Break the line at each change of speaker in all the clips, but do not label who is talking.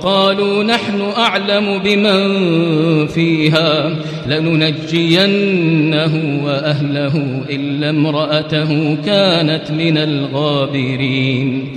وقالوا نحن أعلم بمن فيها لننجينه وأهله إلا امرأته كانت من الغابرين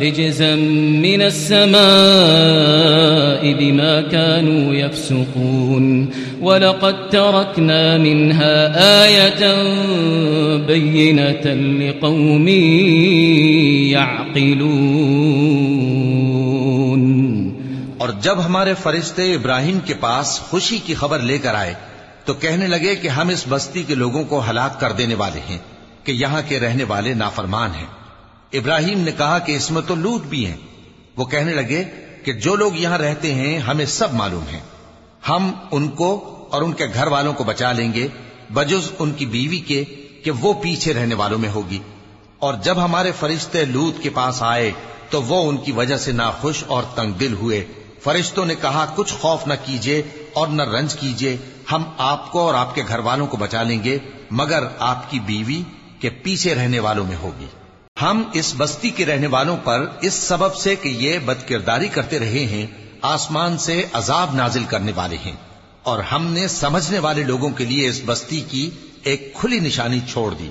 رجزا من السماء بما كانوا يفسقون. ولقد تركنا منها آية بينة لقوم يعقلون.
اور جب ہمارے فرشتے ابراہیم کے پاس خوشی کی خبر لے کر آئے، تو کہنے لگے کہ ہم اس بستی کے لوگوں کو ہلاک کر دینے والے ہیں، کہ یہاں کے رہنے والے نافرمان ہیں۔ ابراہیم نے کہا کہ اس میں تو لوٹ بھی ہیں۔ وہ کہنے لگے کہ جو لوگ یہاں رہتے ہیں، ہمیں سب معلوم ہیں۔ ہم ان کو اور ان کے گھر والوں کو بچا لیں گے، بجز ان کی بیوی کے کہ وہ پیچھے رہنے والوں میں ہوگی۔ اور جب ہمارے فرشتے لوت کے پاس آئے، تو وہ ان کی وجہ سے ناخوش اور تنگ دل ہوئے۔ فرشتوں نے کہا، کچھ خوف نہ کیجیے اور نہ رنج کیجیے ہم آپ کو اور آپ کے گھر والوں کو بچا لیں گے، مگر آپ کی بیوی کے پیچھے رہنے والوں میں ہوگی۔ ہم اس بستی کے رہنے والوں پر اس سبب سے کہ یہ بد کرداری کرتے رہے ہیں، آسمان سے عذاب نازل کرنے والے ہیں۔ اور ہم نے سمجھنے والے لوگوں کے لیے اس بستی کی ایک کھلی نشانی چھوڑ دی۔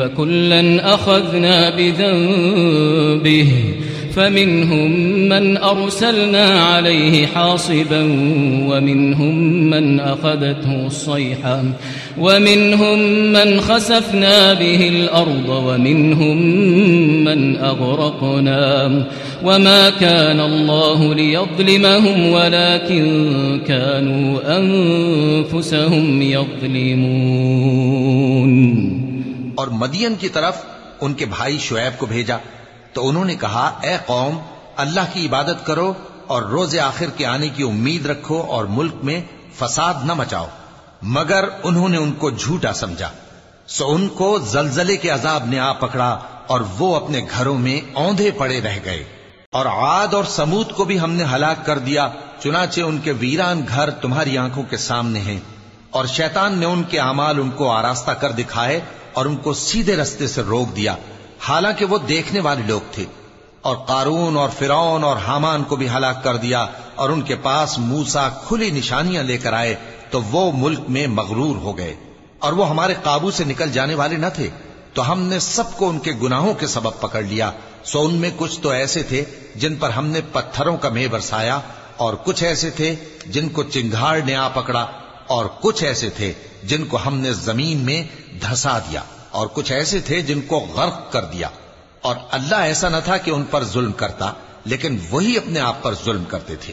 فكلا أخذنا بذنبه فمنهم من أرسلنا عليه حاصبا ومنهم من أخذته الصيحة ومنهم من خسفنا به الأرض ومنهم من أغرقنا وما كان الله ليظلمهم ولكن كانوا أنفسهم يظلمون
اور مدین کی طرف ان کے بھائی شعیب کو بھیجا۔ تو انہوں نے کہا، اے قوم، اللہ کی عبادت کرو اور روز آخر کے آنے کی امید رکھو اور ملک میں فساد نہ مچاؤ۔ مگر انہوں نے ان کو جھوٹا سمجھا۔ سو ان کو زلزلے کے عذاب نے آ پکڑا اور وہ اپنے گھروں میں اوندھے پڑے رہ گئے۔ اور عاد اور سمود کو بھی ہم نے ہلاک کر دیا، چنانچہ ان کے ویران گھر تمہاری آنکھوں کے سامنے ہیں۔ اور شیطان نے ان کے اعمال ان کو آراستہ کر دکھائے اور ان کو سیدھے رستے سے روک دیا، حالانکہ وہ دیکھنے والے لوگ تھے۔ اور قارون اور فرعون اور حامان کو بھی ہلاک کر دیا اور ان کے پاس موسا کھلی نشانیاں لے کر آئے تو وہ ملک میں مغرور ہو گئے۔ اور وہ ہمارے قابو سے نکل جانے والے نہ تھے۔ تو ہم نے سب کو ان کے گناہوں کے سبب پکڑ لیا۔ سو ان میں کچھ تو ایسے تھے جن پر ہم نے پتھروں کا میں برسایا اور کچھ ایسے تھے جن کو چنگھاڑ نے آ پکڑا۔ اور کچھ ایسے تھے جن کو ہم نے زمین میں دھسا دیا، اور کچھ ایسے تھے جن کو غرق کر دیا۔ اور اللہ ایسا نہ تھا کہ ان پر ظلم کرتا، لیکن وہی اپنے آپ پر ظلم کرتے تھے۔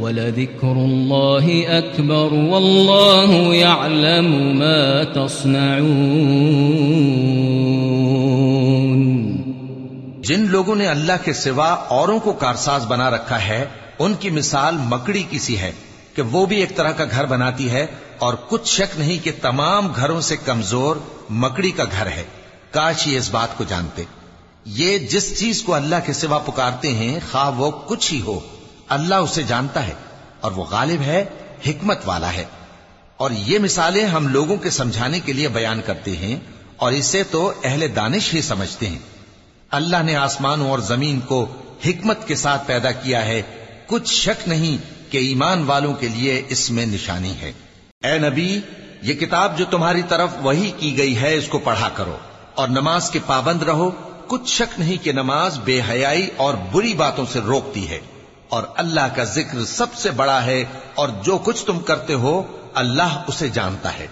ولذكر الله أكبر والله يعلم ما تصنعون
جن لوگوں نے اللہ کے سوا اوروں کو کارساز بنا رکھا ہے، ان کی مثال مکڑی کی سی ہے کہ وہ بھی ایک طرح کا گھر بناتی ہے اور کچھ شک نہیں کہ تمام گھروں سے کمزور مکڑی کا گھر ہے۔ کاش یہ اس بات کو جانتے۔ یہ جس چیز کو اللہ کے سوا پکارتے ہیں، خواہ وہ کچھ ہی ہو۔ اللہ اسے جانتا ہے اور وہ غالب ہے، حکمت والا ہے۔ اور یہ مثالیں ہم لوگوں کے سمجھانے کے لیے بیان کرتے ہیں اور اسے تو اہل دانش ہی سمجھتے ہیں۔ اللہ نے آسمانوں اور زمین کو حکمت کے ساتھ پیدا کیا ہے۔ کچھ شک نہیں کہ ایمان والوں کے لیے اس میں نشانی ہے۔ اے نبی، یہ کتاب جو تمہاری طرف وہی کی گئی ہے، اس کو پڑھا کرو۔ اور نماز کے پابند رہو۔ کچھ شک نہیں کہ نماز بے حیائی اور بری باتوں سے روکتی ہے۔ اور اللہ کا ذکر سب سے بڑا ہے اور جو کچھ تم کرتے ہو، اللہ اسے جانتا ہے۔